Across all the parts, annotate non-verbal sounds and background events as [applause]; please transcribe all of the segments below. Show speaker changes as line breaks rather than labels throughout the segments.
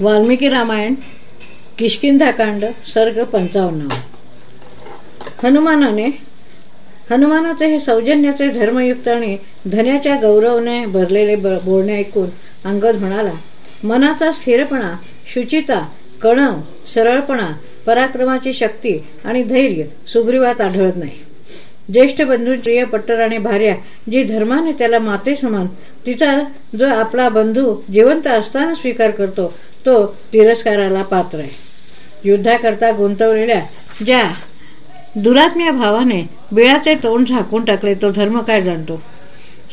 वाल्मिकी रामायण किशकिंधाकांड सर्ग पंचावन्न. हनुमानाने हनुमानाचे हे सौजन्याचे धर्मयुक्त आणि धन्याच्या गौरवने भरलेले बोलणे ऐकून अंगद म्हणाला मनाचा स्थिरपणा शुचिता कणव सरळपणा पराक्रमाची शक्ती आणि धैर्य सुग्रीवात आढळत नाही. ज्येष्ठ बंधू प्रिय पट्टराणे भार्या जी धर्माने त्याला माते समान तिचा जो आपला बंधू जिवंत असताना स्वीकार करतो तो तिरस्काराला पात्र आहे. युद्धाकरता गुंतवलेल्या ज्या दुरात्म्या भावाने बिळाचे तोंड झाकून टाकले तो धर्म काय जाणतो?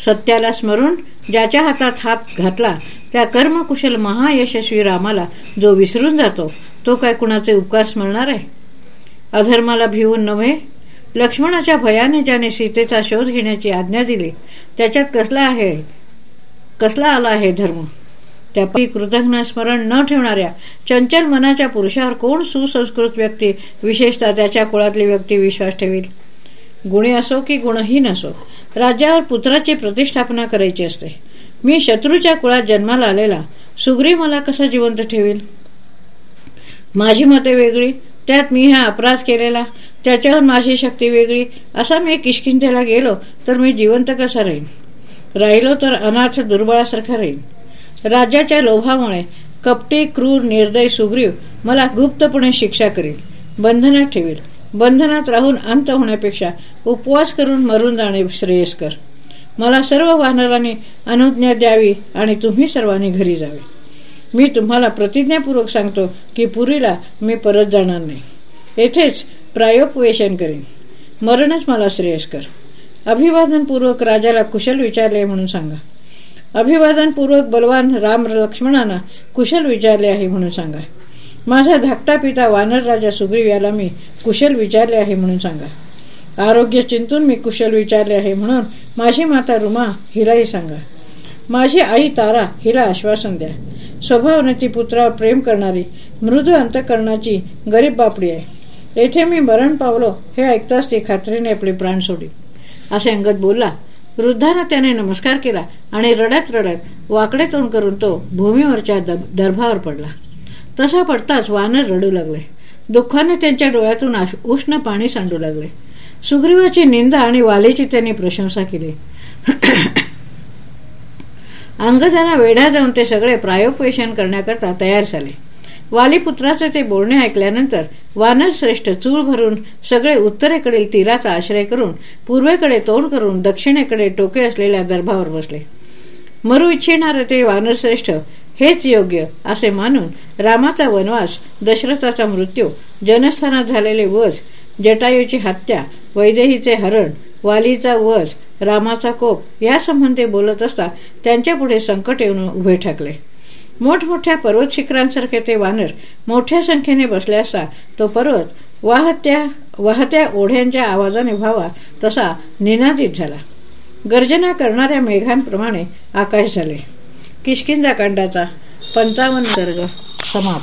सत्याला स्मरून ज्याच्या हातात हात घातला त्या कर्मकुशल महायशस्वी रामाला जो विसरून जातो तो काय कुणाचे उपकार स्मरणार आहे? अधर्माला भिवून नव्हे? लक्ष्मणाच्या भयाने ज्याने सीतेचा शोध घेण्याची आज्ञा दिली त्याच्यात कसला आहे कसला आला आहे धर्म? त्यापैकी कृतज्ञ स्मरण न ठेवणाऱ्या चंचल मनाच्या पुरुषावर कोण सुसंस्कृत व्यक्ती विशेषतः त्याच्या कुळातली व्यक्ती विश्वास ठेवील? गुणी असो की गुणहीन असो राज्यावर पुत्राची प्रतिष्ठापना करायची असते. मी शत्रूच्या कुळात जन्माला आलेला सुग्री मला कसा जिवंत ठेवील? माझी मते वेगळी त्यात मी हा अपराध केलेला त्याच्यावर माझी शक्ती वेगळी असा मी किशकिंतेला गेलो तर मी जिवंत कसा राहीन? राहिलो तर अनाथ दुर्बळासारखा राहीन. राज्याच्या लोभामुळे कपटी क्रूर निर्दय सुग्रीव मला गुप्तपणे शिक्षा करील बंधनात ठेवील. बंधनात राहून अंत होण्यापेक्षा उपवास करून मरून जाणे श्रेयस्कर. मला सर्व वानरांनी अनुज्ञा द्यावी आणि तुम्ही सर्वांनी घरी जावे. मी तुम्हाला प्रतिज्ञापूर्वक सांगतो की पुरीला मी परत जाणार नाही. येथेच प्रायोपवेशन करेन. मरणच मला श्रेयस्कर. अभिवादनपूर्वक राजाला कुशल विचारले म्हणून सांगा. अभिवादनपूर्वक बलवान राम लक्ष्मणांना कुशल विचारले आहे म्हणून सांगा. माझा धाकटा पिता वानर राजा सुग्रीव याला मी कुशल विचारले आहे म्हणून सांगा. आरोग्य चिंतून मी कुशल विचारले आहे म्हणून माझी माता रुमा हिलाही सांगा. माझी आई तारा हिला आश्वासन द्या. स्वभावने ती पुत्रावर प्रेम करणारी मृदू अंतकरणाची गरीब बापडी आहे. येथे मी मरण पावलो हे ऐकताच ती खात्रीने आपले प्राण सोडली. असे अंगत बोलला वृद्धानं त्याने नमस्कार केला. आणि रडत रडत वाकडे तोंड करून तो भूमीवरच्या दर्भावर पडला. तसा पडताच वानर रडू लागले. दुःखाने त्यांच्या डोळ्यातून उष्ण पाणी सांडू लागले. सुग्रीवाची निंदा आणि वालीची त्यांनी प्रशंसा केली. [coughs] अंगदाना वेढा देऊन ते सगळे प्रायोपवेशन करण्याकरता तयार झाले. वालीपुत्राचे ते बोलणे ऐकल्यानंतर वानर श्रेष्ठ चूळ भरून सगळे उत्तरेकडील तीराचा आश्रय करून पूर्वेकडे तोंड करून दक्षिणेकडे टोके असलेल्या दर्भावर बसले. मरू इच्छिणार ते वानरश्रेष्ठ. हेच योग्य असे मानून रामाचा वनवास दशरथाचा मृत्यू जनस्थानात झालेले वध जटायूची हत्या वैदेहीचे हरण वालीचा वध रामाचा कोप यासंबंधी बोलत असता त्यांच्यापुढे संकट येऊन उभे ठाकले. मोठमोठ्या पर्वत शिखरांसारखे ते वानर मोठ्या संख्येने बसले असता तो पर्वत वाहत्या वाहत्या ओढ्यांच्या आवाजाने व्हावा तसा निनादित झाला. गर्जना करणाऱ्या मेघांप्रमाणे आकाश झाले. किशकिंदा कांडाचा पंचावन्न सर्ग समाप्त.